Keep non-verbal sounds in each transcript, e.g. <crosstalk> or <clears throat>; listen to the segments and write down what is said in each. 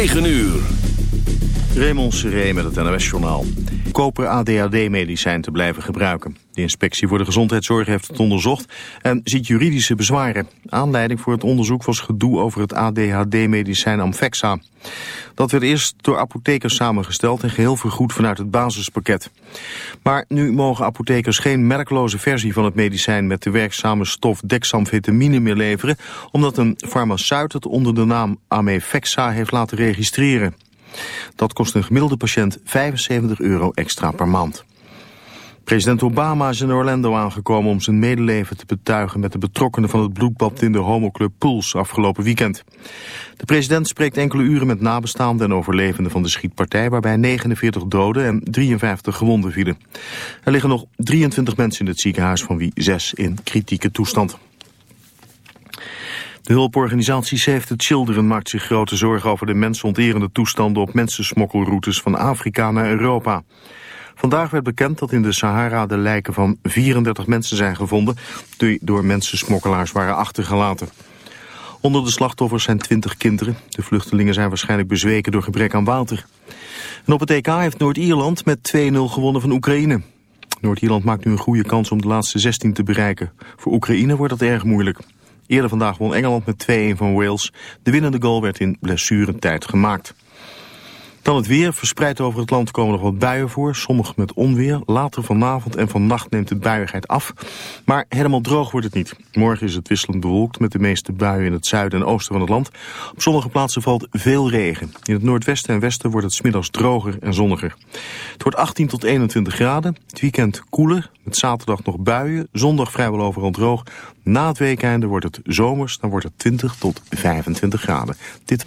9 uur. Raymond Seré met het NOS-journaal. Koper ADHD-medicijn te blijven gebruiken. De inspectie voor de gezondheidszorg heeft het onderzocht en ziet juridische bezwaren. Aanleiding voor het onderzoek was gedoe over het ADHD-medicijn Amfexa. Dat werd eerst door apothekers samengesteld en geheel vergoed vanuit het basispakket. Maar nu mogen apothekers geen merkloze versie van het medicijn met de werkzame stof dexamfetamine meer leveren, omdat een farmaceut het onder de naam Amefexa heeft laten registreren. Dat kost een gemiddelde patiënt 75 euro extra per maand. President Obama is in Orlando aangekomen om zijn medeleven te betuigen met de betrokkenen van het bloedbad in de homoclub Pools afgelopen weekend. De president spreekt enkele uren met nabestaanden en overlevenden van de schietpartij waarbij 49 doden en 53 gewonden vielen. Er liggen nog 23 mensen in het ziekenhuis van wie 6 in kritieke toestand. De hulporganisatie Save the Children maakt zich grote zorgen over de mensonterende toestanden op mensensmokkelroutes van Afrika naar Europa. Vandaag werd bekend dat in de Sahara de lijken van 34 mensen zijn gevonden die door mensensmokkelaars waren achtergelaten. Onder de slachtoffers zijn 20 kinderen. De vluchtelingen zijn waarschijnlijk bezweken door gebrek aan water. En op het EK heeft Noord-Ierland met 2-0 gewonnen van Oekraïne. Noord-Ierland maakt nu een goede kans om de laatste 16 te bereiken. Voor Oekraïne wordt dat erg moeilijk. Eerder vandaag won Engeland met 2-1 van Wales. De winnende goal werd in blessuretijd gemaakt. Dan het weer. Verspreid over het land komen nog wat buien voor. Sommige met onweer. Later vanavond en vannacht neemt de buiigheid af. Maar helemaal droog wordt het niet. Morgen is het wisselend bewolkt met de meeste buien in het zuiden en oosten van het land. Op sommige plaatsen valt veel regen. In het noordwesten en westen wordt het smiddags droger en zonniger. Het wordt 18 tot 21 graden. Het weekend koeler. Met zaterdag nog buien. Zondag vrijwel overal droog. Na het weekende wordt het zomers. Dan wordt het 20 tot 25 graden. Dit...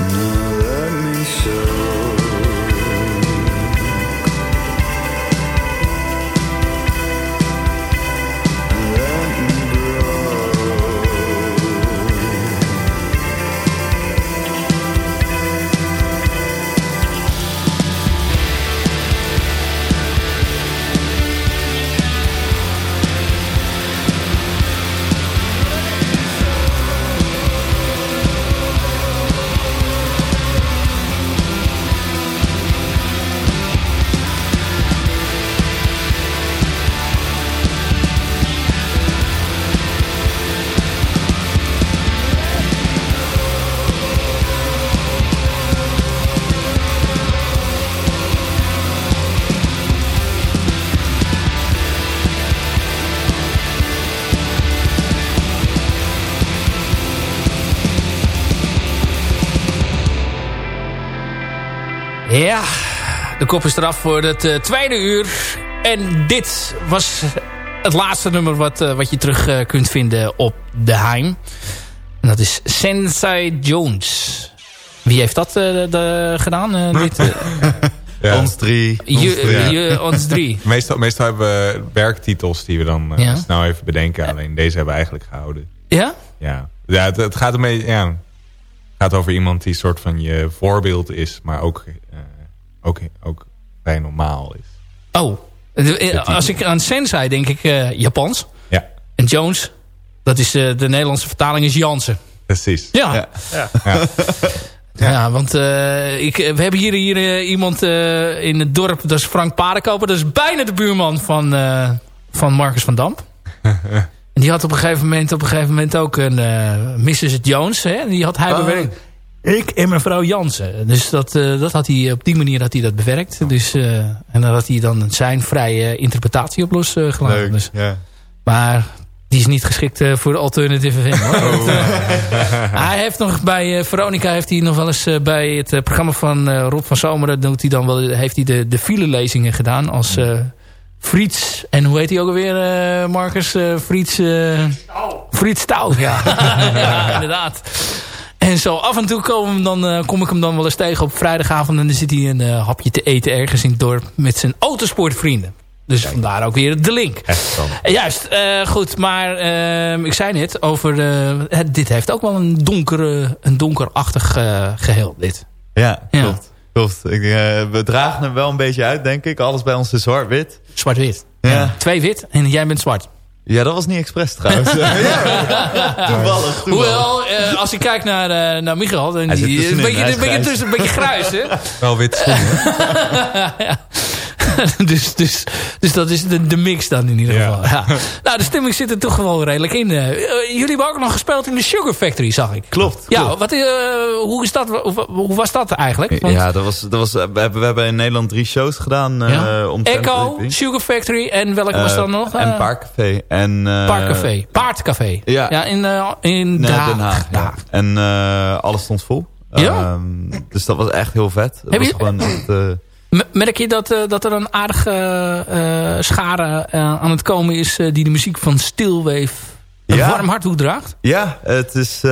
Now let me show. Kop is eraf voor het uh, tweede uur. En dit was het laatste nummer wat, uh, wat je terug uh, kunt vinden op De Heim. En dat is Sensei Jones. Wie heeft dat de, gedaan? dit, <laughs> ja. Ons drie. Ons je, ons drie. <laughs> meestal, meestal hebben we werktitels die we dan ja. snel even bedenken. Alleen deze hebben we eigenlijk gehouden. Ja? Ja, ja het, het gaat, ermee, ja, het gaat over iemand die soort van je voorbeeld is. Maar ook, ook, ook vrij normaal is. Oh, als ik aan Sensei denk ik uh, Japans. Ja. En Jones, dat is uh, de Nederlandse vertaling is Jansen. Precies. Ja. Ja, ja. ja. <laughs> want uh, ik, we hebben hier, hier iemand in het dorp, dat is Frank Paardenkoper. Dat is bijna de buurman van, van Marcus van Damp. <laughs> en die had op een gegeven moment, op een gegeven moment ook een Mrs. Jones. Hè? Die had hij oh. bewerkt. Ik en mevrouw Jansen. Dus dat, uh, dat had hij, op die manier had hij dat bewerkt. Dus, uh, en dan had hij dan zijn vrije interpretatie op losgelaten. Leuk, dus, ja. Maar die is niet geschikt uh, voor de Alternative FM. Hoor. Oh. hij heeft nog bij Veronica heeft hij nog wel eens bij het programma van Rob van Zomeren doet hij dan wel, heeft hij de, de filelezingen gedaan als Friets. En hoe heet hij ook alweer, Marcus? Friets... Friets Touw, ja. <laughs> ja, inderdaad. En zo af en toe kom, dan, uh, kom ik hem dan wel eens tegen op vrijdagavond. En dan zit hij een uh, hapje te eten ergens in het dorp met zijn autosportvrienden. Dus Kijk. vandaar ook weer de link. Echt uh, juist, goed. Maar ehm, ik zei net over... dit heeft ook wel een, donkere, een donkerachtig geheel, dit. Ja, ja. klopt. klopt. Ik, we dragen hem wel een beetje uit, denk ik. Alles bij ons is zwart-wit. Zwart-wit. Ja. Twee wit en jij bent zwart. Ja, dat was niet expres trouwens. <laughs> ja, toevallig, toevallig. Hoewel, uh, als je kijkt naar, uh, naar Michael, dan die, is een beetje, een beetje, tussen, een beetje grijs. Hè? Wel wit schoenen. <laughs> ja. <laughs> dus, dus, dus dat is de, de mix dan in ieder geval. Ja. Nou, de stemming zit er toch wel redelijk in. Uh, jullie hebben ook nog gespeeld in de Sugar Factory, zag ik. Klopt. Ja, Wat, uh, hoe, is dat, hoe, hoe, was dat eigenlijk? Want... Ja, dat was, dat was, we, hebben, we hebben in Nederland drie shows gedaan. Uh, ja. om Echo, Sugar Factory en welke was dat nog? En Paardcafé. En, Paardcafé. Paardcafé. Ja. ja in, in Den Haag. Den Haag ja. En alles stond vol. Ja? Um, dus dat was echt heel vet. Heb was je... gewoon echt, Merk je dat, uh, dat er een aardige uh, schare uh, aan het komen is... die de muziek van Stilwave een ja. warm hart toedraagt? Ja, het is...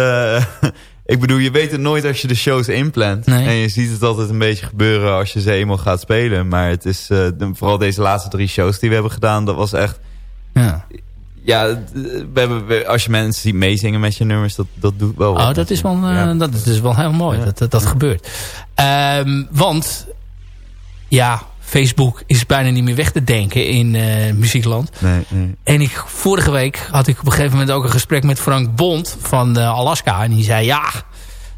<laughs> ik bedoel, je weet het nooit als je de shows inplant. Nee. En je ziet het altijd een beetje gebeuren als je ze eenmaal gaat spelen. Maar het is vooral deze laatste drie shows die we hebben gedaan... dat was echt... Ja. Ja, we hebben, als je mensen ziet meezingen met je nummers, dat, dat doet wel wat. Oh, dat is wel, ja. dat is wel heel mooi ja. dat, dat, dat gebeurt. Um, want ja, Facebook is bijna niet meer weg te denken in uh, muziekland. Nee, nee. En ik, vorige week had ik op een gegeven moment ook een gesprek met Frank Bond van uh, Alaska. En die zei, ja,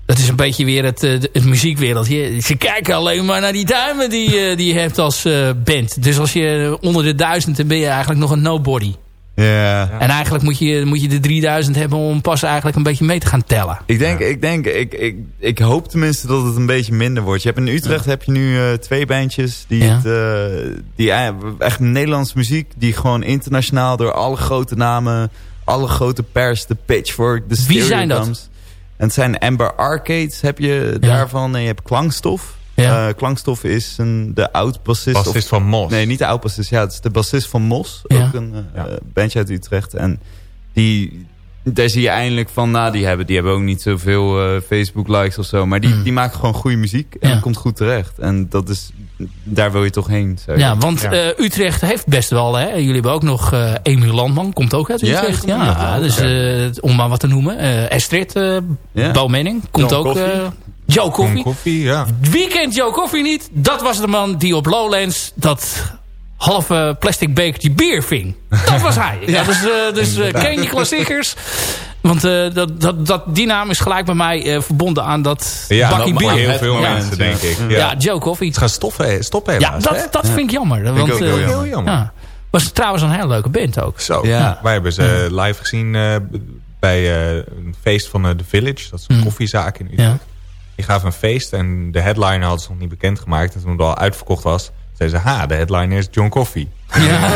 dat is een beetje weer het, uh, het muziekwereldje. Ze kijken alleen maar naar die duimen die, die je hebt als band. Dus als je onder de duizend, dan ben je eigenlijk nog een nobody. Ja. En eigenlijk moet je, moet je de 3000 hebben om pas eigenlijk een beetje mee te gaan tellen. Ik denk, ik, denk ik, ik, ik hoop tenminste dat het een beetje minder wordt. Je hebt in Utrecht heb je nu uh, twee bandjes die, ja. het, uh, die echt Nederlandse muziek, die gewoon internationaal door alle grote namen, alle grote pers, de Pitchfork, de Wie zijn dat? En het zijn Amber Arcades heb je ja. daarvan en je hebt Klankstof. Ja. Uh, klankstof is een, de oud-bassist. Bassist van Mos. Nee, niet de oud-bassist. Ja, het is de bassist van Mos. Ja. Ook een uh, ja. bandje uit Utrecht. En die, daar zie je eindelijk van, nou, die hebben, die hebben ook niet zoveel uh, Facebook-likes of zo. Maar die, mm. die maken gewoon goede muziek. En ja. dat komt goed terecht. En dat is, daar wil je toch heen. Ja, want ja. Utrecht heeft best wel, hè. Jullie hebben ook nog Emiel Landman, komt ook uit Utrecht. Ja, ja dus om maar wat te noemen. Estrid, uh, Bouwmenning, komt John ook... Joe Coffee. Coffee ja. Wie kent Joe Coffee niet? Dat was de man die op Lowlands dat halve plastic bekertje bier ving. Dat was hij. <laughs> ja. Dus, uh, dus uh, ken je klassiekers? Want uh, dat, dat, dat, die naam is gelijk bij mij verbonden aan dat ja, bakkie bier. heel veel ja. mensen, denk ik. Ja, ja Joe Coffee. Het gaat stoppen, stoppen helaas. Ja, dat, dat vind ik jammer. Vind want, ik ook heel jammer. Ja. Was trouwens een hele leuke band ook. Zo, ja. wij hebben ze live gezien bij een feest van The Village. Dat is een Mm. koffiezaak in Utrecht. Die gaven een feest en de headliner hadden ze nog niet bekendgemaakt. En toen het al uitverkocht was, zeiden ze... Ha, de headliner is John Coffee. Ja.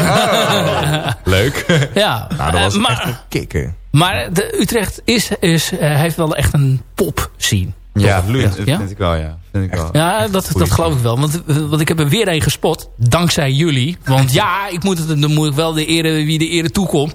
Oh, <laughs> leuk. Ja. nou, dat was uh, maar, echt een kikker. Maar de Utrecht is, is, uh, heeft wel echt een pop scene. Ja, vloeiend. vind, Ja? vind ik wel, ja. Vind ik wel. Ja, dat, dat geloof ik wel. Want, want ik heb er weer een gespot. Dankzij jullie. Want ja, ik moet het, dan moet ik wel de ere, wie de ere toekomt.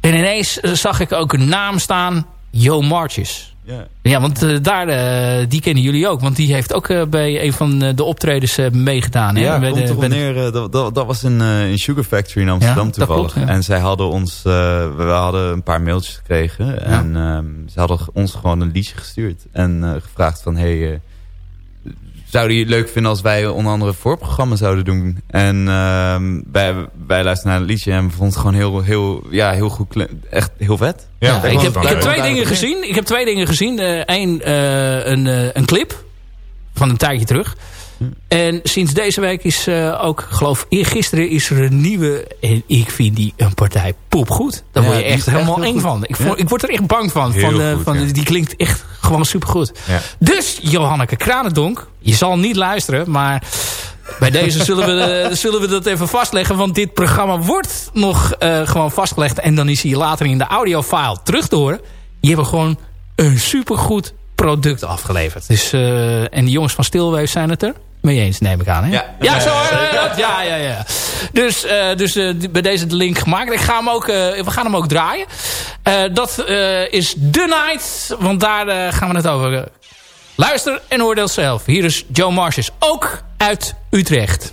En ineens eh, zag ik ook een naam staan. Jo Marches. Ja. Ja, want eh, daar, eh, die kennen jullie ook. Want die heeft ook eh, bij een van de optredens meegedaan. hè? Ja, komt de- de- eh, Dat, dat, dat was in, in Sugar Factory in Amsterdam Ja, toevallig. klopt, ja. En zij hadden ons... we hadden een paar mailtjes gekregen. En ehm, ze hadden ons gewoon een liedje gestuurd. En gevraagd van... Hey, zouden jullie het leuk vinden als wij onder andere een voorprogramma zouden doen? En ehm, wij, wij luisterden naar het liedje en we vonden het gewoon heel, heel, ja, heel goed. Echt heel vet. Ja, ik, heb, ik heb twee dingen gezien. Ik heb twee dingen gezien. Eén, een, eh, een clip van een tijdje terug. En sinds deze week is eh, ook, geloof eergisteren is er een nieuwe. En ik vind die een partij poepgoed. Daar Ja, word je echt helemaal heel eng goed. van. Ik, Ja. ik word er echt bang van. Van, eh, goed, van ja. Die klinkt echt gewoon supergoed. Ja. Dus Johanneke Kranendonk, je zal niet luisteren, maar bij deze <laughs> zullen we, eh, zullen we dat even vastleggen. Want dit programma wordt nog gewoon vastgelegd. En dan is hij later in de audiofile terug te horen. Je hebt gewoon een supergoed product afgeleverd. Dus, en die jongens van Stilweef zijn het er mee eens, neem ik aan. Hè? Ja. ja, zo, eh, dat- ja, ja, ja. Dus, eh, dus eh, bij deze de link gemaakt. Ik ga hem ook, we gaan hem ook draaien. Dat is The Night. Want daar gaan we het over. Luister en oordeel zelf. Hier is Joe Marshes, ook uit Utrecht.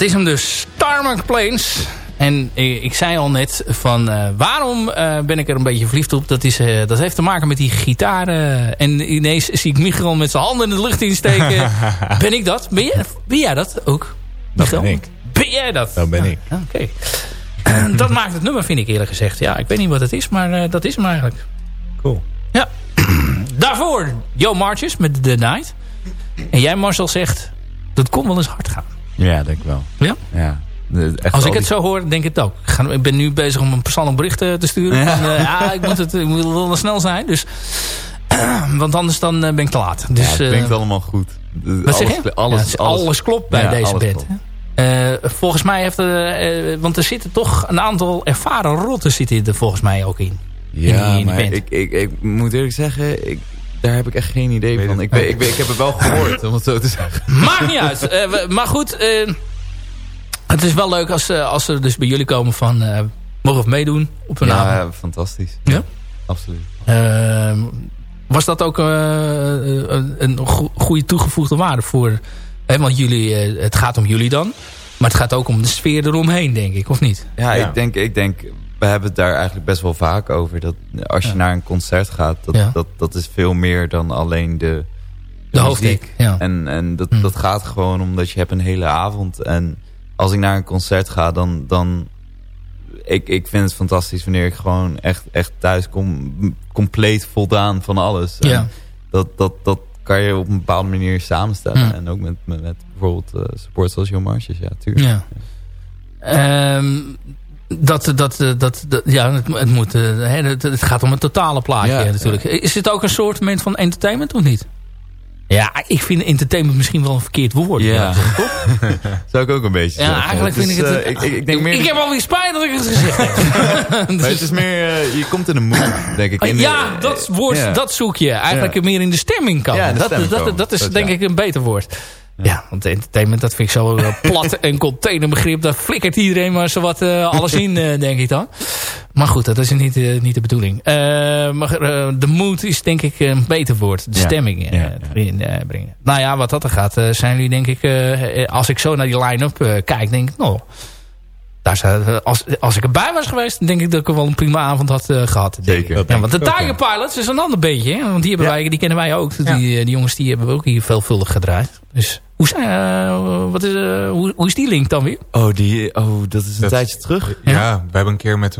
Dat is hem dus. Tarmac Plains. En ik, zei al net van eh, waarom eh, ben ik er een beetje verliefd op. Dat, is, eh, dat heeft te maken met die gitaren. En ineens zie ik Michael met zijn handen in de lucht insteken. <laughs> ben ik dat? Ben, jij, ben jij dat ook? Dat Michiel? ben ik. Ben jij dat? Dat ben ik. Ah, Oké. Dat maakt het nummer, vind ik eerlijk gezegd. Ja, ik weet niet wat het is, maar dat is hem eigenlijk. Cool. Ja. <clears throat> Daarvoor Joe Marches met The Night. En jij Marcel zegt, dat kon wel eens hard gaan. Ja, denk ik wel. Ja? Ja. Echt Als al ik het die- zo hoor, denk ik het ook. Ik, ga, ik ben nu bezig om een persoonlijk bericht eh, te sturen. Ja. Van, eh, ja, ik moet, het, ik moet wel snel zijn. Dus, <clears throat> want anders dan eh, ben ik te laat. Ja, Dus, het eh, klinkt allemaal goed. Wat zeg je? Alles, Ja, het is- alles, klopt bij Ja, deze alles band. Eh, volgens mij heeft er... want er zitten toch een aantal ervaren rotten zitten er volgens mij ook in. Ja, in die maar ik, ik, ik moet eerlijk zeggen, ik, daar heb ik echt geen idee Weet van. Ik, weet- ik, weet- ik heb het wel gehoord, om het zo te zeggen. <laughs> Maakt niet uit. Eh, we- maar goed, eh, het is wel leuk als, eh, als ze dus bij jullie komen van... eh, mogen we meedoen op een avond. Ja, fantastisch. Ja? Absoluut. Eh, was dat ook eh, een, een go- goede toegevoegde waarde voor... Hè, want jullie, eh, het gaat om jullie dan. Maar het gaat ook om de sfeer eromheen, denk ik, of niet? Ja, Ja. Ik, denk, ik denk, we hebben het daar eigenlijk best wel vaak over. Dat als je Ja. naar een concert gaat, dat, Ja. dat, dat is veel meer dan alleen de, De hoofdtek, ja. En, en dat, Hm. dat gaat gewoon omdat je hebt een hele avond. En als ik naar een concert ga, dan... dan ik, ik vind het fantastisch wanneer ik gewoon echt, echt thuis kom. Compleet voldaan van alles. Ja. dat, dat, dat kan je op een bepaalde manier samenstellen. Hm. En ook met, met, met bijvoorbeeld eh support zoals Joe Marches. Ja, tuurlijk. Ja. Ehm, dat, dat, dat, dat, ja, het, het, moet, eh, hè, het, het gaat om het totale plaatje Ja, natuurlijk. Is het ook een soort moment van entertainment of niet? Ja, ik vind entertainment misschien wel een verkeerd woord. Ja. toch? <laughs> Zou ik ook een beetje Ja, zeggen. eigenlijk vind is, ik het... eh, ik, ik, denk meer... ik heb alweer spijt dat ik het gezegd heb. <laughs> maar <laughs> het is meer... eh, je komt in een mood, denk ik. In de- ja, dat woord, dat zoek je. Eigenlijk meer in de stemming komen. Ja, de dat, dat, dat is Dat, denk ik een beter woord. Ja, want entertainment, dat vind ik zo eh, <laughs> plat en containerbegrip. Daar flikkert iedereen maar zo wat eh, alles in, eh, denk ik dan. Maar goed, dat is niet, niet de bedoeling. Maar de mood is denk ik een beter woord. De Ja. stemming Ja, erin brengen. Nou ja, wat dat er gaat, zijn jullie denk ik... als ik zo naar die line-up kijk, denk ik... Nou, daar zou, eh, als, als ik erbij was geweest, denk ik dat ik er wel een prima avond had eh, gehad. denk ik. Zeker. Dat Ja, want de Tiger Pilots is een ander beetje. Hè? Want die, hebben Ja. wij, die kennen wij ook. Die, Ja. eh, die jongens die hebben we ook hier veelvuldig gedraaid. Dus hoe, zijn, eh, wat is, hoe, hoe is die link dan weer? Oh, die, oh, dat is een Dat- tijdje terug. Ja, we hebben een keer met,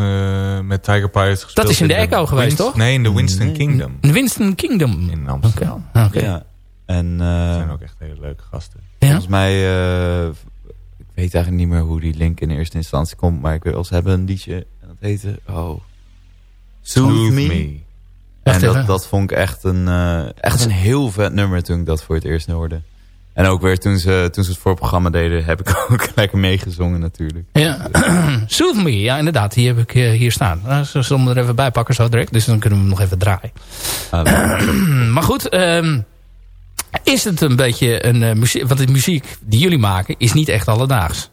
met Tiger Pilots gespeeld. is in de Echo geweest, Winst- toch? Nee, in de Winston Nee. Kingdom In Winston Kingdom. in Oké. Amsterdam. Oké. Ja. En eh, Dat zijn ook echt hele leuke gasten. Ja? volgens mij... eh, ik weet eigenlijk niet meer hoe die link in eerste instantie komt. Maar ik wel, ze hebben een liedje. En dat heette... Oh... Soothe Me. En dat, dat vond ik echt een, eh, echt een heel vet nummer toen ik dat voor het eerst hoorde. En ook weer toen ze, toen ze het voorprogramma deden, heb ik <laughs> ook lekker meegezongen natuurlijk. Ja. <clears throat> Soothe Me, ja inderdaad. Die heb ik eh, hier staan. Nou, ze zullen hem er even bij pakken zo direct. Dus dan kunnen we hem nog even draaien. Ah, <clears throat> Maar goed, ehm, is het een beetje een eh, muziek... Want de muziek die jullie maken is niet echt alledaags.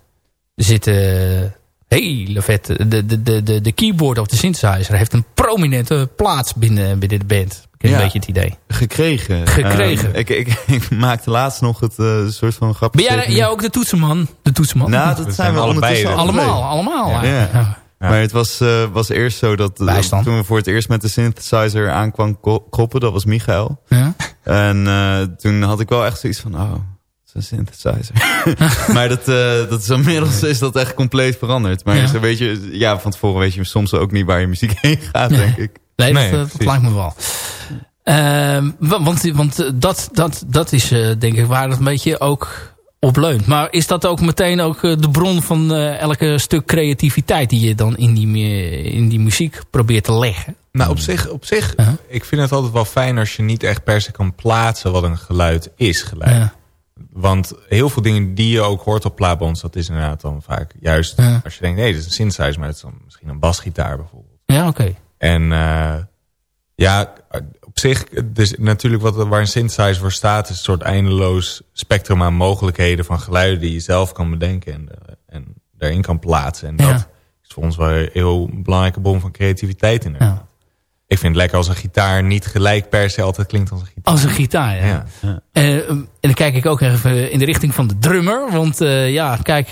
Er zitten eh, hele vette... De, de, de, de, de keyboard of de synthesizer heeft een prominente plaats binnen, binnen de band. Ik heb Ja. een beetje het idee. gekregen. Gekregen. Ehm, ik, ik, <laughs> ik maakte laatst nog het eh, soort van grapje. Ben jij, jij ook de toetsenman? De toetsenman? Nou, dat zijn zijn we allebei. allemaal, allemaal. Ja. Ja. Maar het was, eh, was eerst zo dat, Bijstand. toen we voor het eerst met de synthesizer aankwam ko- kroppen, dat was Michael. Ja. En eh, toen had ik wel echt zoiets van, oh, het is een synthesizer. <laughs> maar dat, eh, dat is inmiddels is dat echt compleet veranderd. Maar Ja. zo weet je, ja, van tevoren weet je soms ook niet waar je muziek heen gaat, Nee. denk ik. Nee, Nee, dat, dat lijkt me wel. Ehm, wa- want want dat, dat, dat is eh, denk ik waar het een beetje ook op leunt. Maar is dat ook meteen ook eh, de bron van eh, elke stuk creativiteit die je dan in die, in die muziek probeert te leggen? Nou, op zich, op zich ik vind het altijd wel fijn als je niet echt per se kan plaatsen wat een geluid is gelijk. Ja. Want heel veel dingen die je ook hoort op plaatbands, dat is inderdaad dan vaak juist Ja. als je denkt, nee, dit is een synthesizer, maar het is dan misschien een basgitaar bijvoorbeeld. Ja, oké. En eh, ja, op zich, dus natuurlijk wat, waar een synthesizer voor staat, is een soort eindeloos spectrum aan mogelijkheden van geluiden die je zelf kan bedenken en, eh, en daarin kan plaatsen. En Ja. dat is voor ons wel een heel belangrijke bron van creativiteit inderdaad. ik vind het lekker als een gitaar niet gelijk per se altijd klinkt als een gitaar. Als een gitaar, ja. Ja. Eh, en dan kijk ik ook even in de richting van de drummer. Want eh, ja, kijk,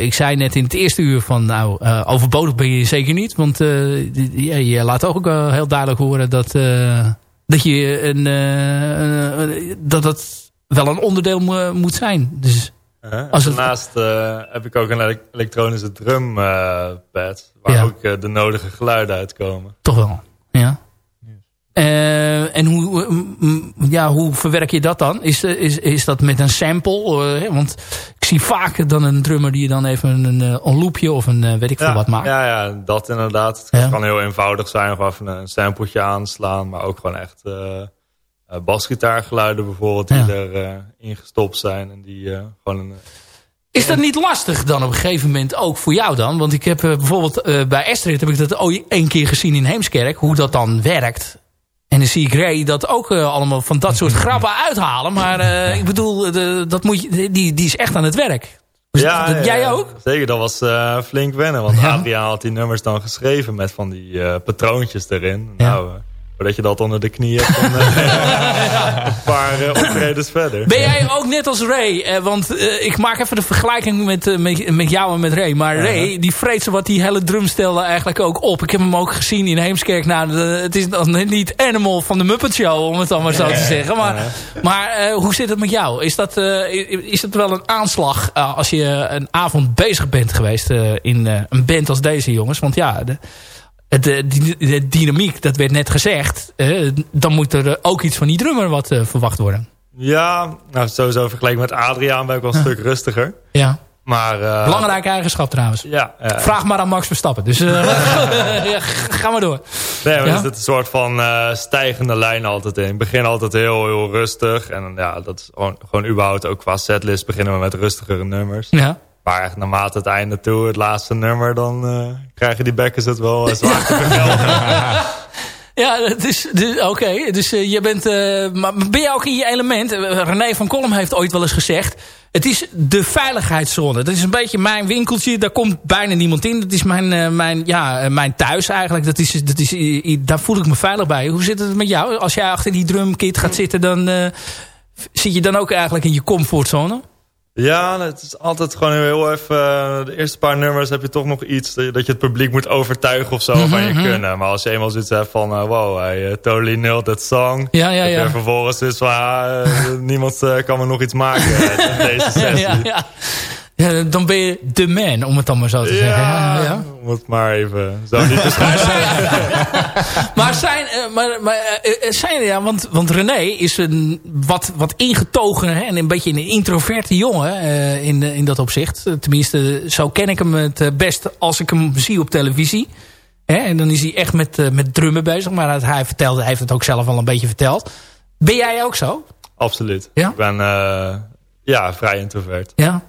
ik zei net in het eerste uur van... nou, eh, overbodig ben je zeker niet. Want eh, ja, je laat ook heel duidelijk horen dat, eh, dat je een... eh, eh, dat dat wel een onderdeel mo- moet zijn. Dus? Als het- Daarnaast eh, heb ik ook een ele- elektronische drumpad. waar Ja. ook de nodige geluiden uitkomen. toch wel, Eh, en hoe, mm, mm, ja, hoe verwerk je dat dan? Is, eh, is, is dat met een sample? Eh, want ik zie vaak dan een drummer die dan even een, een loopje of een weet ik veel Ja, wat maakt. ja, ja, dat inderdaad. Het Ja. kan heel eenvoudig zijn. Gewoon even een sampletje aanslaan. Maar ook gewoon echt eh, basgitaargeluiden bijvoorbeeld. Die Ja. er ingestopt zijn. En die gewoon een... Is dat niet lastig dan op een gegeven moment ook voor jou dan? Want ik heb bijvoorbeeld bij Estrid heb ik dat ooit één keer gezien in Heemskerk. Hoe dat dan werkt. En dan zie ik Ray dat ook eh, allemaal van dat soort grappen uithalen. Maar eh, ik bedoel, eh, de, dat moet je, die, die is echt aan het werk. Dus dat- ja, jij ja, ook? Zeker, dat was flink wennen. Want Ja. Adriaan had die nummers dan geschreven met van die patroontjes erin. Ja. Nou, voordat je dat onder de knie hebt, eh, <laughs> een paar eh, optredens verder. Ben jij ook net als Ray? Eh, want eh, ik maak even de vergelijking met, met, met jou en met Ray. Maar Ray, die vreet zo wat die hele drumstellen eigenlijk ook op. Ik heb hem ook gezien in Heemskerk. Nou, de- het is dan niet Animal van de Muppet Show, om het dan maar zo te zeggen. Maar, maar eh, hoe zit het met jou? Is dat, eh, is het wel een aanslag als je een avond bezig bent geweest eh, in eh, een band als deze jongens? Want ja... De, het, eh, die- de dynamiek, dat werd net gezegd. eh, dan moet er eh, ook iets van die drummer wat verwacht worden. Ja, nou sowieso vergeleken met Adriaan ben ik wel een stuk rustiger. Ja. Maar, Belangrijke eigenschap trouwens. Ja, Vraag maar aan Max Verstappen. Dus <laughs> ga maar door. nee, maar Ja? er zit een soort van stijgende lijn altijd in. Ik begin altijd heel, heel rustig. En ja, dat is gewoon, gewoon überhaupt ook qua setlist beginnen we met rustigere nummers. Ja. Maar naarmate het einde toe, het laatste nummer, dan eh, krijgen die bekkers het wel eh, zwaar te vergelden. <laughs> Ja, is, dus, oké. Dus eh, je bent, maar ben je ook in je element? René van Kolm heeft ooit wel eens gezegd. Het is de veiligheidszone. Dat is een beetje mijn winkeltje. Daar komt bijna niemand in. Dat is mijn, mijn, ja, mijn thuis eigenlijk. Dat is, dat is, daar voel ik me veilig bij. Hoe zit het met jou? Als jij achter die drumkit gaat zitten, dan zit je dan ook eigenlijk in je comfortzone? Ja, het is altijd gewoon heel even... eh, de eerste paar nummers heb je toch nog iets... dat je, dat je het publiek moet overtuigen of zo Mhm, van je kunnen. Maar als je eenmaal zoiets hebt van... eh, wow, hij eh, totally nailed that song. Ja, ja, dat je ja. vervolgens is van... ah, niemand kan me nog iets maken in <laughs> deze sessie. ja, ja. Ja, dan ben je de man, om het dan maar zo te zeggen. Ja, ja. om het maar even zo niet te schrijven. <laughs> Maar zijn, eh, maar, maar, eh, eh, zijn ja, want, want René is een wat, wat ingetogen hè, en een beetje een introverte jongen in, in dat opzicht. Tenminste, zo ken ik hem het best als ik hem zie op televisie. Hè, en dan is hij echt met, met drummen bezig. Maar dat hij, vertelde, hij heeft het ook zelf al een beetje verteld. Ben jij ook zo? Absoluut. Ja? Ik ben ja, vrij introvert. Ja.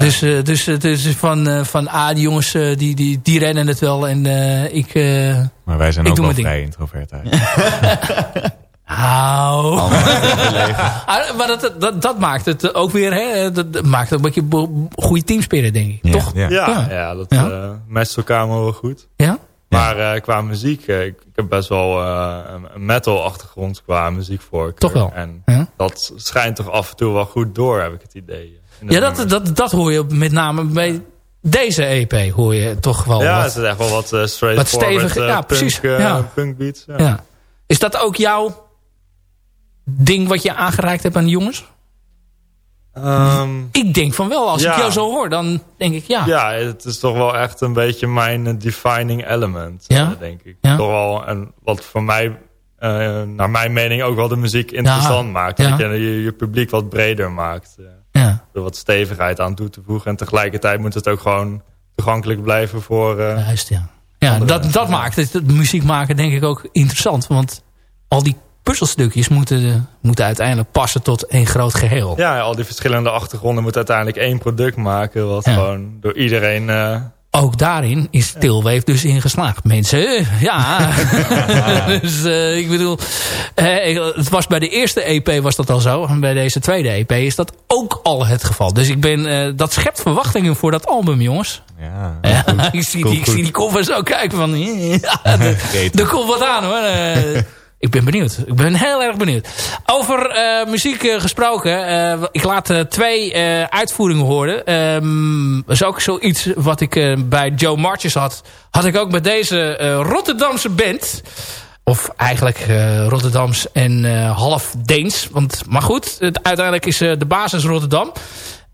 Dus, eh, dus, eh, dus van, eh, van ah, die jongens eh, die, die, die rennen het wel en eh, ik... eh Maar wij zijn Ik ook wel vrij introvert eigenlijk. <laughs> Au. <laughs> Ah, maar dat, dat, dat maakt het ook weer, hè, dat, dat maakt een beetje goede teamspirit, denk ik. Ja, Toch? Ja. Ja, Ja. ja. dat Ja. eh matcht elkaar maar wel goed. Ja? Maar eh, qua muziek, eh, ik, ik heb best wel eh, een- een metal achtergrond qua muziekvoorkeur. Toch wel? En Ja, dat schijnt toch af en toe wel goed door, heb ik het idee. Ja dat, dat, dat hoor je met name bij deze EP, hoor je toch wel ja, wat. het is echt wel wat uh, straight Wat stevig, ja, precies, ja. punk beats. Ja. ja. Is dat ook jouw ding wat je aangereikt hebt aan de jongens? Ehm, Ik denk van wel. Als ik jou zo hoor, dan denk ik ja. ja, het is toch wel echt een beetje mijn eh, defining element, Ja? eh, denk ik. Ja. Toch wel, en wat voor mij, eh, naar mijn mening, ook wel de muziek interessant maakt. Ja. Dat je, je je publiek wat breder maakt. Ja. er wat stevigheid aan toe te voegen. En tegelijkertijd moet het ook gewoon toegankelijk blijven voor... eh, Juist, ja. Ja, dat, dat maakt het, het muziek maken denk ik ook interessant. Want al die puzzelstukjes moeten, moeten uiteindelijk passen tot één groot geheel. ja, al die verschillende achtergronden moeten uiteindelijk één product maken... wat Ja. gewoon door iedereen eh, ook daarin is Tilwave dus in geslaagd. Mensen, ja. <laughs> dus uh, ik bedoel, uh, het was bij de eerste EP was dat al zo. En bij deze tweede EP is dat ook al het geval. Dus ik ben, uh, dat schept verwachtingen voor dat album, jongens. Ja, <laughs> ja ik, zie die, ik zie die koffer zo kijken van, <laughs> ja, er komt wat aan hoor. Ik ben benieuwd. Ik ben heel erg benieuwd. Over uh, muziek uh, gesproken. Uh, ik laat twee uitvoeringen horen. Um, dat is ook zoiets wat ik bij Joe Marches had. Had ik ook bij deze Rotterdamse band. Of eigenlijk Rotterdams en half Deens. Want, maar goed, het, uiteindelijk is de basis Rotterdam.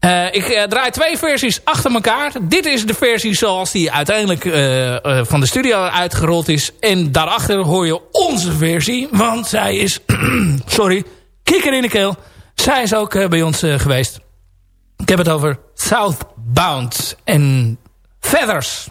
Uh, ik uh, draai twee versies achter elkaar. Dit is de versie zoals die uiteindelijk uh, van de studio uitgerold is. En daarachter hoor je onze versie. Want zij is, <clears throat> sorry, kikker in de keel. Zij is ook bij ons geweest. Ik heb het over Southbound en Feathers.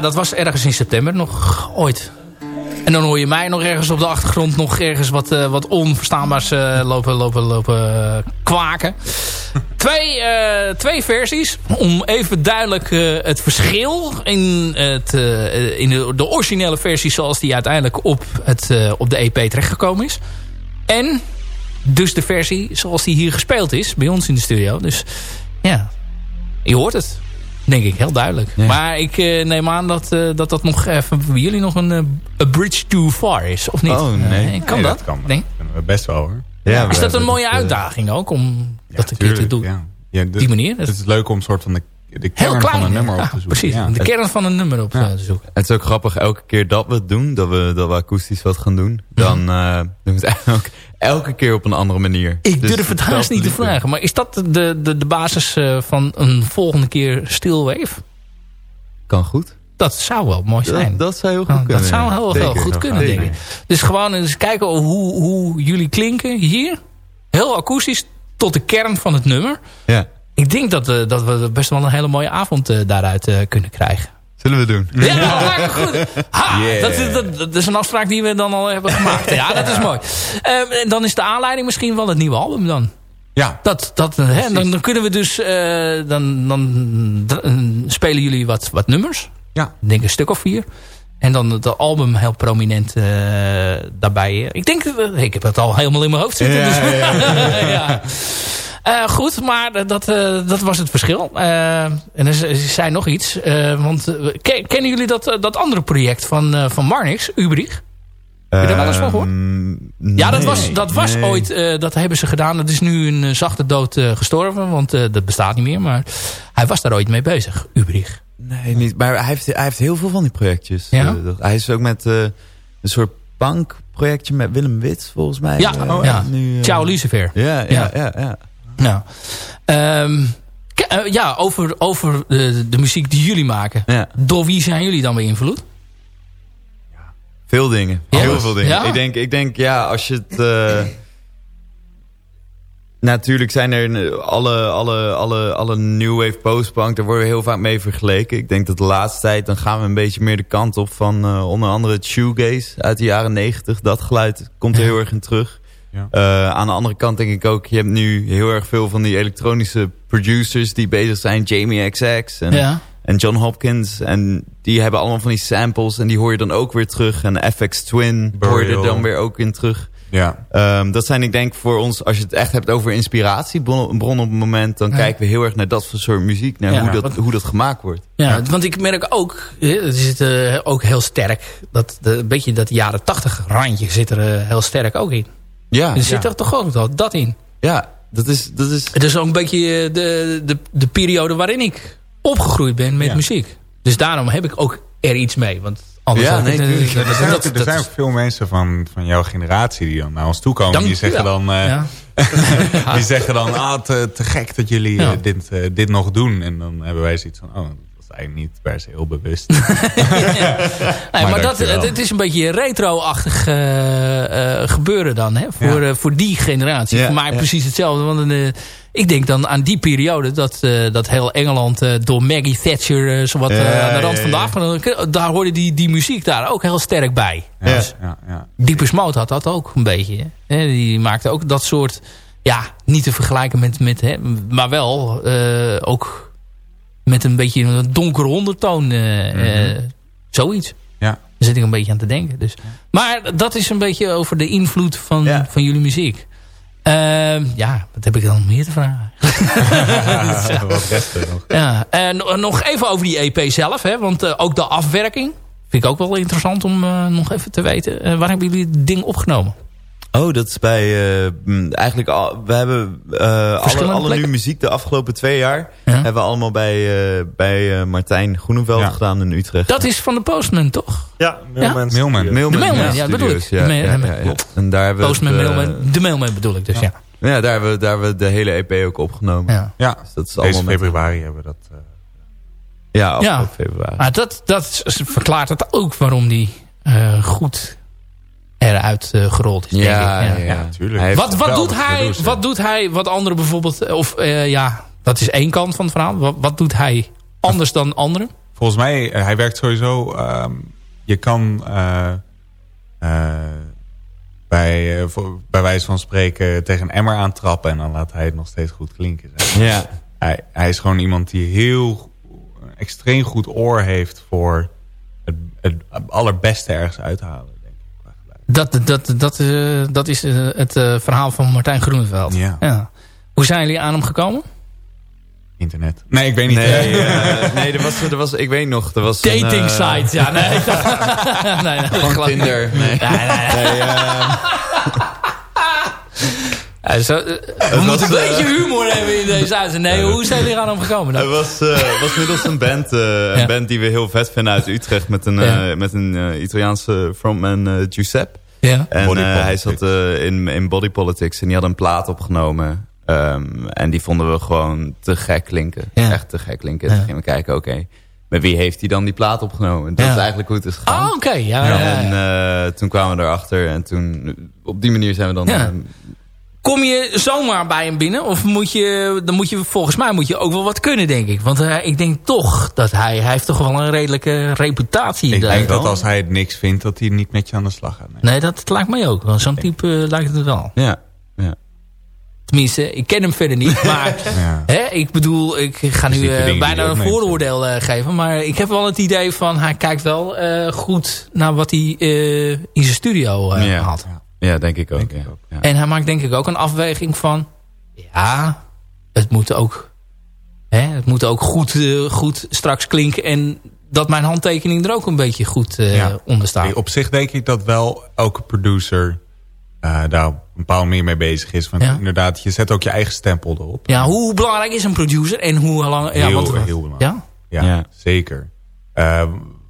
Dat was ergens in september nog ooit. En dan hoor je mij nog ergens op de achtergrond... nog ergens wat, eh, wat onverstaanbaars eh, lopen, lopen, lopen eh, kwaken. <laughs> Twee, twee versies. Om even duidelijk het verschil in, het, in de, de originele versie... zoals die uiteindelijk op, het, op de EP terechtgekomen is. En dus de versie zoals die hier gespeeld is. Bij ons in de studio. Dus ja, je hoort het. Denk ik, heel duidelijk. Maar ik eh, neem aan dat, eh, dat dat nog even voor jullie nog een eh, a bridge too far is, of niet? Oh, nee. Kan Nee, dat? kan. Nee? kunnen we best wel hoor. Ja, Is we dat een mooie uitdaging ook, om Ja, dat een keer te doen? Ja. Ja, Die manier? Het is leuk om een soort van de, de Heel kern klein. van een nummer op Ja, te zoeken. precies, Ja. de kern van een nummer op Ja. eh, te zoeken. Het is ook grappig, elke keer dat we het doen, dat we, dat we akoestisch wat gaan doen, dan eh, doen we het <laughs> eigenlijk ook elke keer op een andere manier. Ik Dus durf het haast niet te vragen. Maar is dat de, de, de basis eh, van een volgende keer stilwave? Kan goed. Dat zou wel mooi zijn. Dat, dat zou heel goed kunnen. dat zou heel, heel goed kunnen, denk ik. Dus gewoon eens kijken hoe, hoe jullie klinken hier. Heel akoestisch tot de kern van het nummer. Ja, Ik denk dat, eh, dat we best wel een hele mooie avond eh, daaruit eh, kunnen krijgen. zullen we doen. Ja, goed. Ha, Yeah. dat, is- dat, dat is een afspraak die we dan al hebben gemaakt. Ja, dat is mooi. Ehm, en dan is de aanleiding misschien wel het nieuwe album dan. Ja, Dat, dat, hè, dan, dan kunnen we dus... eh, dan, dan spelen jullie wat, wat nummers. Ja. Ik denk een stuk of vier. En dan het album heel prominent eh, daarbij. Ik denk, ik heb het al helemaal in mijn hoofd zitten. Ja, dus, ja, ja. <laughs> Eh, goed, maar dat, eh, dat was het verschil. Eh, en er z- zei nog iets. eh, want eh, ken- kennen jullie dat, eh, dat andere project van, eh, van Marnix, Ubrich? Heb je daar wel eens van gehoord? Ehm, Ja, dat was, dat was nee. ooit, eh, dat hebben ze gedaan. Dat is nu een eh, zachte dood eh, gestorven, want eh, dat bestaat niet meer. Maar hij was daar ooit mee bezig, Ubrich. Nee, niet. Maar hij heeft, hij heeft heel veel van die projectjes. Ja? Eh, dat- hij is ook met eh, een soort punk projectje met Willem Wits, volgens mij. Ja, eh, oh, ja. Nu, eh, Ciao Lucifer. Ja, ja, Ja. ja. Ja, Nou, ehm, eh, ja, over, over de, de muziek die jullie maken. Ja. Door wie zijn jullie dan beïnvloed? Veel dingen. Ja? Heel veel dingen. Ja? Ik, denk, ik denk, ja, als je het... eh, Natuurlijk zijn er alle, alle, alle, alle new wave postpunk, daar worden we heel vaak mee vergeleken. Ik denk dat de laatste tijd, dan gaan we een beetje meer de kant op van eh, onder andere het shoegaze uit de jaren negentig. Dat geluid komt er heel erg in terug. Ja. Eh, aan de andere kant denk ik ook, je hebt nu heel erg veel van die elektronische producers die bezig zijn. Jamie XX en, Ja. en John Hopkins. En die hebben allemaal van die samples en die hoor je dan ook weer terug. En FX Twin hoor je er dan weer ook in terug. ja. Ehm, dat zijn ik denk voor ons, als je het echt hebt over inspiratiebron bron op het moment... dan Ja. kijken we heel erg naar dat soort muziek. Naar Ja, hoe, dat, hoe dat gemaakt wordt. Ja, want ik merk ook, er zit eh, ook heel sterk, dat de, een beetje dat jaren tachtig randje zit er eh, heel sterk ook in. Ja, Er zit er toch ook wel dat in. ja dat is... Dat is Het is ook een beetje eh, de, de, de periode waarin ik opgegroeid ben met Ja. muziek. Dus daarom heb ik ook er iets mee. Want anders Ja, nee, het, dat- Er zijn, dat- ook, er dat- zijn ook veel mensen van, van jouw generatie die dan naar ons toe komen. Dank die zeggen wel. dan, eh, ja. <laughs> die zeggen dan ah, te, te gek dat jullie Ja. eh, dit, dit nog doen. En dan hebben wij zoiets van, oh, dat eigenlijk niet per se heel bewust. <laughs> Nee, maar dat, het is een beetje retro-achtig eh, eh, gebeuren dan. Hè? Voor, Ja. eh, voor die generatie. Ja, voor mij precies hetzelfde. Want ik denk dan aan die periode dat, dat heel Engeland door Maggie Thatcher zowat aan de rand van de afgrond. Daar hoorde die, die muziek daar ook heel sterk bij. ja, Ja. ja, ja. Diepe Smoot had dat ook een beetje. Hè? Die maakte ook dat soort... Ja, niet te vergelijken met... met hè, maar wel ook met een beetje een donkere ondertoon. eh, eh, zoiets. Ja. Daar zit ik een beetje aan te denken. Dus. Maar dat is een beetje over de invloed van, Ja. van jullie muziek. Ehm, ja, wat heb ik dan meer te vragen? <laughs> Wat er nog? Ja, en nog even over die EP zelf. Hè, want eh, ook de afwerking vind ik ook wel interessant om nog even te weten. Waar hebben jullie het ding opgenomen? Oh, dat is bij... eh, mm, eigenlijk al, we hebben eh, alle, alle nu muziek de afgelopen twee jaar... Ja. hebben we allemaal bij, eh, bij eh, Martijn Groeneveld Ja. gedaan in Utrecht. Dat is van de Postman, toch? Ja, Ja? Mailman. Mailman. Mailman, De Mailman, ja, bedoel ik. Ja, De Mail- ja, de ja, Mail- ja. En daar hebben we Postman, het, Mailman. De Mailman bedoel ik dus, ja. Ja, daar hebben, we, daar hebben we de hele EP ook opgenomen. ja. Ja, Dus dat is deze allemaal met- februari hebben we dat... eh, Ja, Ja. afgelopen februari. Maar dat, dat verklaart het ook waarom die eh, goed eruit eh, gerold is, denk Ja, ik. ja, Ja. natuurlijk. Wat, wat, doet hij, producer. wat doet hij wat anderen bijvoorbeeld... eh, Of eh, ja, dat is één kant van het verhaal. Wat, wat doet hij anders dan anderen? Volgens mij, hij werkt sowieso... ehm, je kan eh, eh, bij, voor- bij wijze van spreken tegen een emmer aantrappen... en dan laat hij het nog steeds goed klinken. zeg. Ja. Hij, hij is gewoon iemand die heel extreem goed oor heeft... voor het, het allerbeste ergens uithalen, denk ik. qua geluid. Dat, dat, dat, eh, dat is eh, het eh, verhaal van Martijn Groeneveld. Ja. Hoe zijn jullie aan hem gekomen? Internet. Nee, ik weet niet. Nee, <laughs> nee er, was, er was, ik weet nog, er was een, Dating eh, sites, ja. Nee, <laughs> nee, nee, niet. Tinder. Nee. Nee, nee, nee. Nee, Ja, <laughs> zo, eh, we moeten een beetje humor hebben in deze <laughs> uitzending. Nee, hoe zijn jullie aan hem gekomen Het dan? was, eh, was middels een band, eh, een Ja. band die we heel vet vinden uit Utrecht. Met een, eh, Ja. met een eh, Italiaanse frontman, eh, Giuseppe. Ja. En eh, hij zat eh, in, in Body Politics en die had een plaat opgenomen. Ehm, en die vonden we gewoon te gek klinken. Ja. Echt te gek klinken. Ja. Toen gingen we kijken, oké, met wie heeft hij dan die plaat opgenomen? Dat Ja. is eigenlijk hoe het is gegaan. Oh, oké. Ja, ja, ja. En eh, toen kwamen we erachter en toen, op die manier zijn we dan... Ja. Kom je zomaar bij hem binnen? Of moet je, dan moet je, volgens mij moet je ook wel wat kunnen, denk ik. Want eh, ik denk toch dat hij, hij heeft toch wel een redelijke reputatie. Ik denk dat als hij het niks vindt, dat hij niet met je aan de slag gaat. Nee. Nee, dat lijkt mij ook. Zo'n type eh, lijkt het wel. ja, ja. Tenminste, ik ken hem verder niet. <laughs> Maar Ja. hè, ik bedoel, ik ga Dus nu eh, bijna een vooroordeel geven. Maar ik heb wel het idee van, hij kijkt wel goed naar wat hij in zijn studio Ja. had. Ja, denk ik ook. Denk ja. ik ook. Ja. En hij maakt denk ik ook een afweging van... Ja, het moet ook, hè, het moet ook goed, eh, goed straks klinken. En dat mijn handtekening er ook een beetje goed eh, Ja. onder staat. Op zich denk ik dat wel elke producer eh, daar op een bepaalde manier mee bezig is. Want Ja. inderdaad, je zet ook je eigen stempel erop. Ja, hoe belangrijk is een producer? En hoe lang... Ja, Heel, want, heel belangrijk. Ja? Ja, Ja. zeker.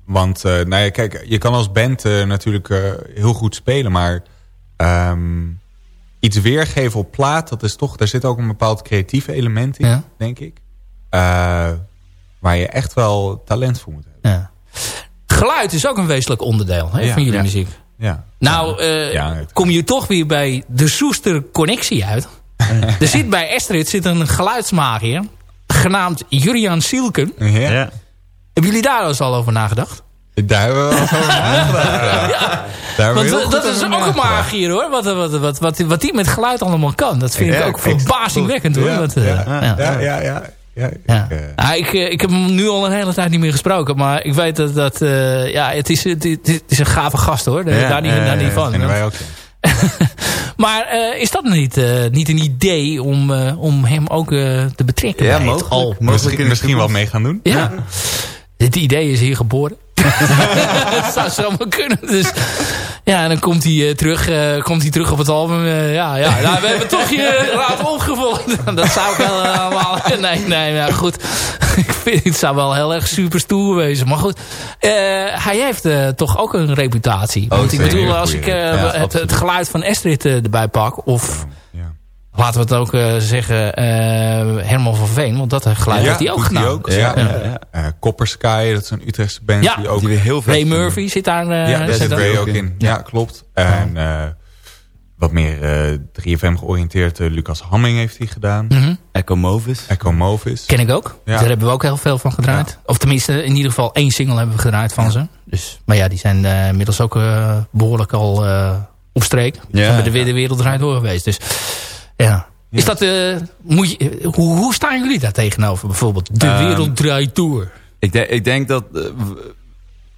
Want, eh, nou ja, kijk, je kan als band eh, natuurlijk eh, heel goed spelen, maar ehm, iets weergeven op plaat, dat is toch, daar zit ook een bepaald creatief element in, Ja. denk ik. Eh, waar je echt wel talent voor moet hebben. Ja. Geluid is ook een wezenlijk onderdeel hè, Ja, van jullie ja. muziek. Ja. Nou, eh, kom je toch weer bij de Soester Connectie uit. <laughs> er zit bij Estrid zit een geluidsmagier, genaamd Jurian Sielken. Ja. Ja. Hebben jullie daar eens al over nagedacht? Daar hebben we wel nagedacht. ja. Want dat is ook magier hoor. Wat, wat, wat, wat, wat die met geluid allemaal kan. Dat vind ik ook verbazingwekkend hoor. Ja, Wat, eh, ja, ja. Ja, ja, ja. ja, Ja. ik, eh, Ja, ik, eh, ik heb hem nu al een hele tijd niet meer gesproken. Maar ik weet dat, dat eh, ja, het, is, het, het is een gave gast hoor. Ja, daar niet, daar niet van. wij ook. <laughs> Maar eh, is dat niet, eh, niet een idee om, eh, om hem ook eh, te betrekken? Ja, mogelijk. al? Mogelijk Misschien, misschien wel mee gaan doen. Ja. Het idee is hier geboren. <laughs> Het zou zomaar kunnen. Dus ja, en dan komt hij, eh, terug, eh, komt hij terug op het album. eh, ja, ja. Nou, we hebben toch je raad opgevolgd. <laughs> dat zou ik wel allemaal... <laughs> Nee, nee, ja, goed. ik vind het zou wel heel erg super stoer wezen. Maar goed, hij heeft toch ook een reputatie. Want ik bedoel, als ik Ja, het, het geluid van Astrid erbij pak... of. Laten we het ook eh, zeggen, eh, Herman van Veen. Want dat geluid heeft hij ook gedaan. ook. Ja, Ja, ja, ja. Eh, Copper Sky, dat is een Utrechtse band Ja, die ook... Die weer heel veel Ray Murphy zit daar. eh, ja, daar zit. Ray ook in. in. Ja, klopt. En eh, wat meer eh 3FM georiënteerd. Lucas Hamming heeft hij gedaan. Mhm. Echo Movis. Echo Movis. Ken ik ook. Ja. Daar hebben we ook heel veel van gedraaid. Of tenminste, in ieder geval één single hebben we gedraaid van ze. Dus, maar ja, die zijn inmiddels ook eh, behoorlijk al eh op streek. Ja. Van de, de wereld draait door geweest. Dus ja. Is dat, eh, moet je, hoe, hoe staan jullie daar tegenover bijvoorbeeld? De Ehm, wereld draait door. Ik, denk- ik denk dat... eh,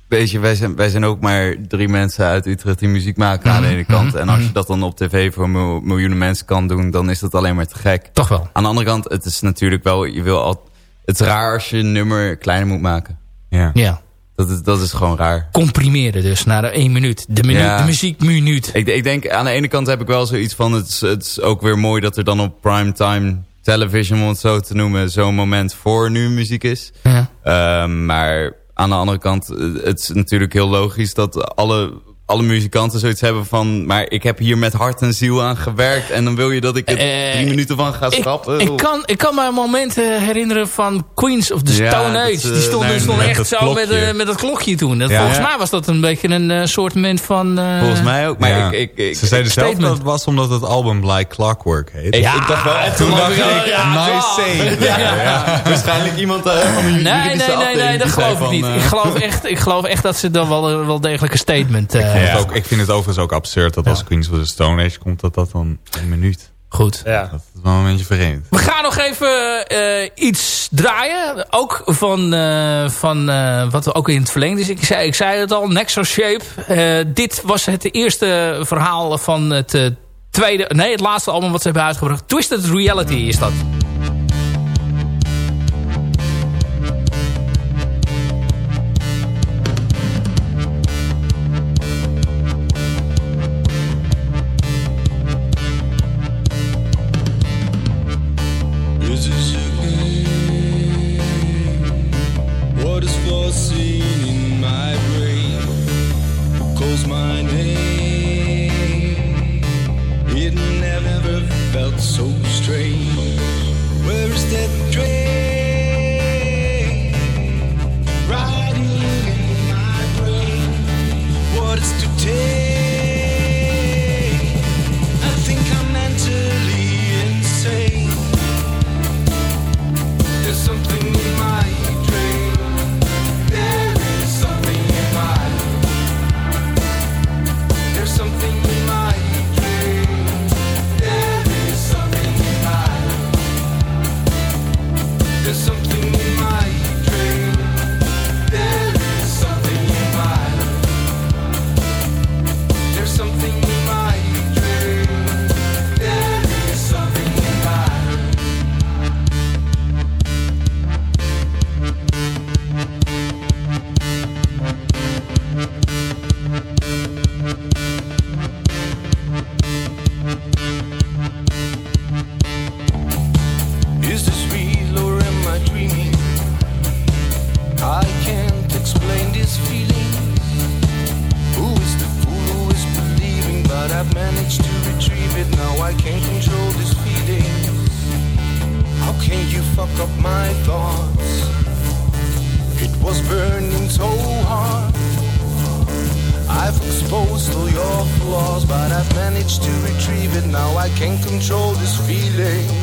weet je, wij zijn, wij zijn ook maar drie mensen uit Utrecht die muziek maken aan de ene kant. En als je dat dan op tv voor mil- miljoenen mensen kan doen, dan is dat alleen maar te gek. Toch wel. Aan de andere kant, het is natuurlijk wel... Je wil al, het is raar als je een nummer kleiner moet maken. Ja. Ja. Dat is, dat is gewoon raar. Comprimeren dus naar één minuut. De, minuut, Ja. de muziekminuut. Ik, ik denk, aan de ene kant heb ik wel zoiets van... Het is, het is ook weer mooi dat er dan op primetime television, om het zo te noemen... zo'n moment voor nu muziek is. Ja. Ehm, maar aan de andere kant, het is natuurlijk heel logisch dat alle, alle muzikanten zoiets hebben van... maar ik heb hier met hart en ziel aan gewerkt... en dan wil je dat ik er Eh, drie minuten van ga Ik, schrappen? ik, kan, ik kan me een moment eh, herinneren van Queens of the Ja, Stone dat, Age. eh, die stonden, nee, stonden echt zo met, eh, met dat klokje toen. Dat, Ja. volgens Ja. mij was dat een beetje een eh, soort moment van... eh, Volgens mij ook, maar Ja. ik, ik, ik, Ze zeiden zelf statement. dat het was omdat het album Like Clockwork heet. ik, Ja, ik dacht wel echt toen dacht ik wel, ik, ja, nice save. <laughs> Waarschijnlijk iemand eh, van Nee, nee, nee, nee, dat geloof ik niet. eh, Ik geloof <laughs> echt, ik geloof echt dat ze dan wel, eh, wel degelijk een statement... Ik, vind het ook, ik vind het overigens ook absurd dat als Ja. Queens of the Stone Age komt... dat dat dan een minuut. Goed. Ja. Dat is wel een beetje vreemd. We gaan nog even eh, iets draaien. Ook van, eh, van eh, wat we ook in het verlengde is. Ik zei, ik zei het al, Nexo Shape. Eh, dit was het eerste verhaal van het eh, tweede... Nee, het laatste album wat ze hebben uitgebracht. Twisted Reality is dat. control this feeling.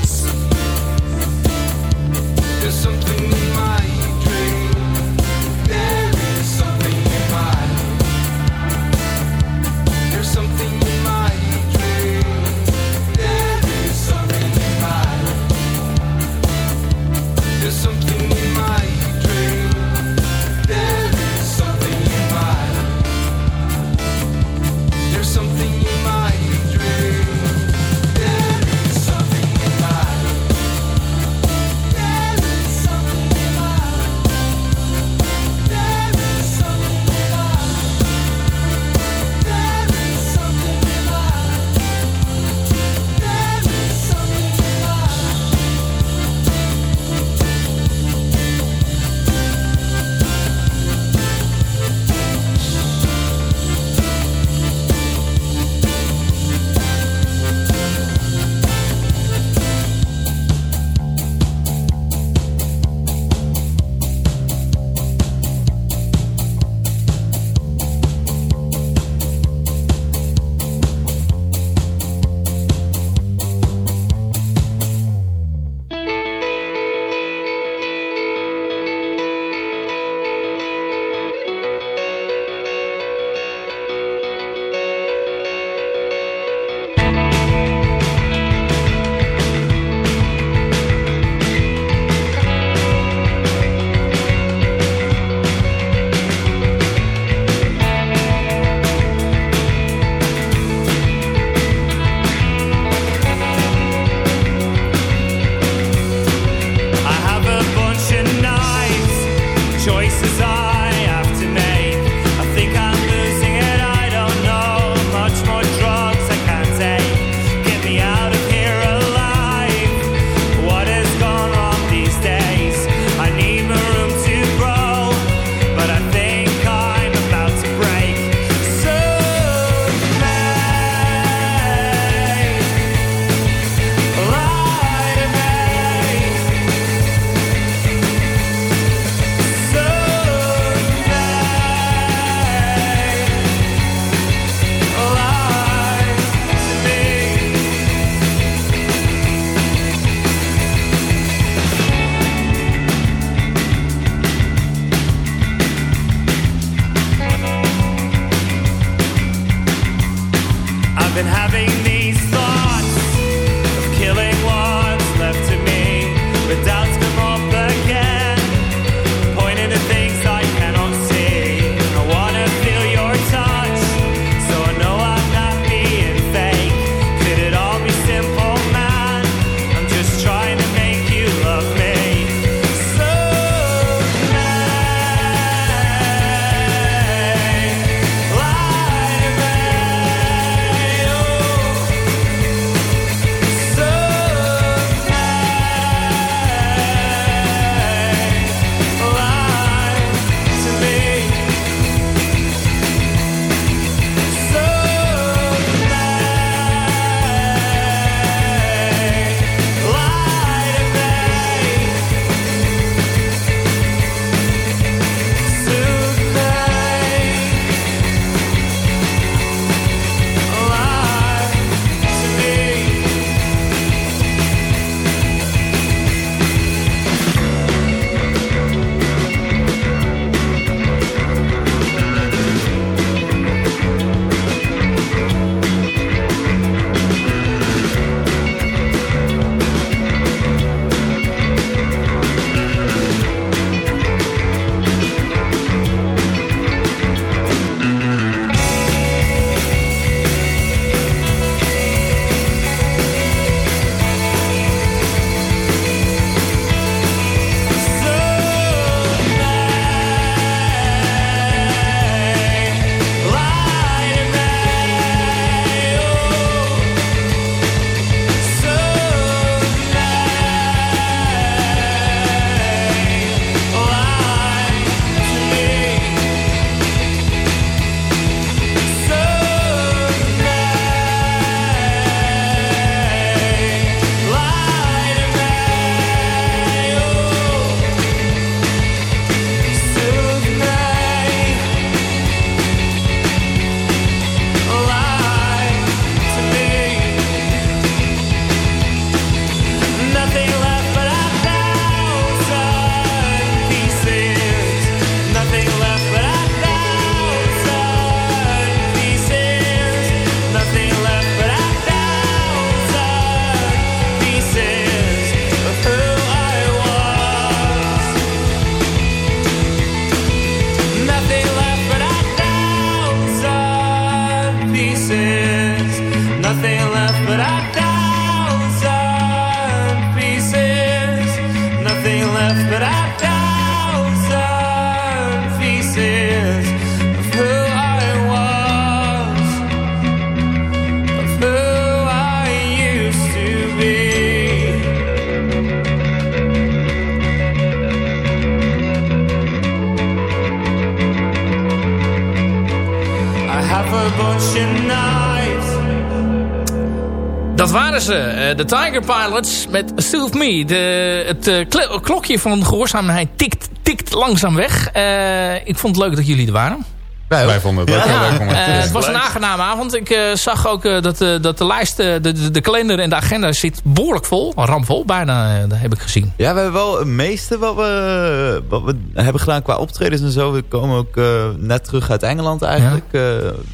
Ze, eh, de Tiger Pilots met Soothe Me. De, het eh, klokje van gehoorzaamheid tikt, tikt langzaam weg. Eh, ik vond het leuk dat jullie er waren. Wij vonden het ook heel leuk om het te het was een aangename avond. Ik zag ook dat, dat de lijst, de, de, de kalender en de agenda zit behoorlijk vol. Ramvol bijna, dat heb ik gezien. Ja, we hebben wel het meeste wat we, wat we hebben gedaan qua optredens en zo. We komen ook net terug uit Engeland eigenlijk. Eh,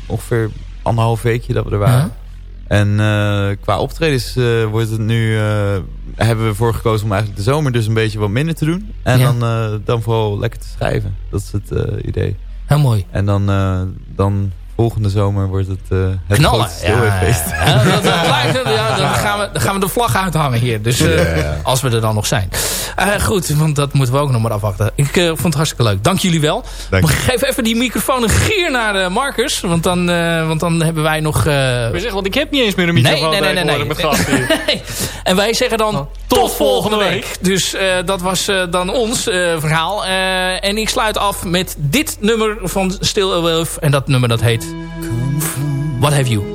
ongeveer anderhalf weekje dat we er waren. En eh, qua optredens eh, wordt het nu, eh, hebben we voor gekozen om eigenlijk de zomer dus een beetje wat minder te doen. En Ja. dan, dan vooral lekker te schrijven. Dat is het idee. Heel mooi. En dan, dan volgende zomer wordt het, eh het Knallen. grootste stilweefeest. Ja, ja, dat, dat <laughs> lijkt, ja, dan, gaan we, dan gaan we de vlag uithangen hier. Dus eh, als we er dan nog zijn. Eh, goed, want dat moeten we ook nog maar afwachten. Ik eh, vond het hartstikke leuk. Dank jullie wel. Dank Maar geef even die microfoon een gier naar eh, Marcus. Want dan, eh, want dan hebben wij nog... eh, Ik zeg, want ik heb niet eens meer een Nee, microfoon nee, nee, nee, nee. tegenwoordig met gasten. Nee. En wij zeggen dan tot, volgende week. Dus eh, dat was eh, dan ons eh, verhaal. Eh, en ik sluit af met dit nummer van Still. En dat nummer dat heet... What Have You.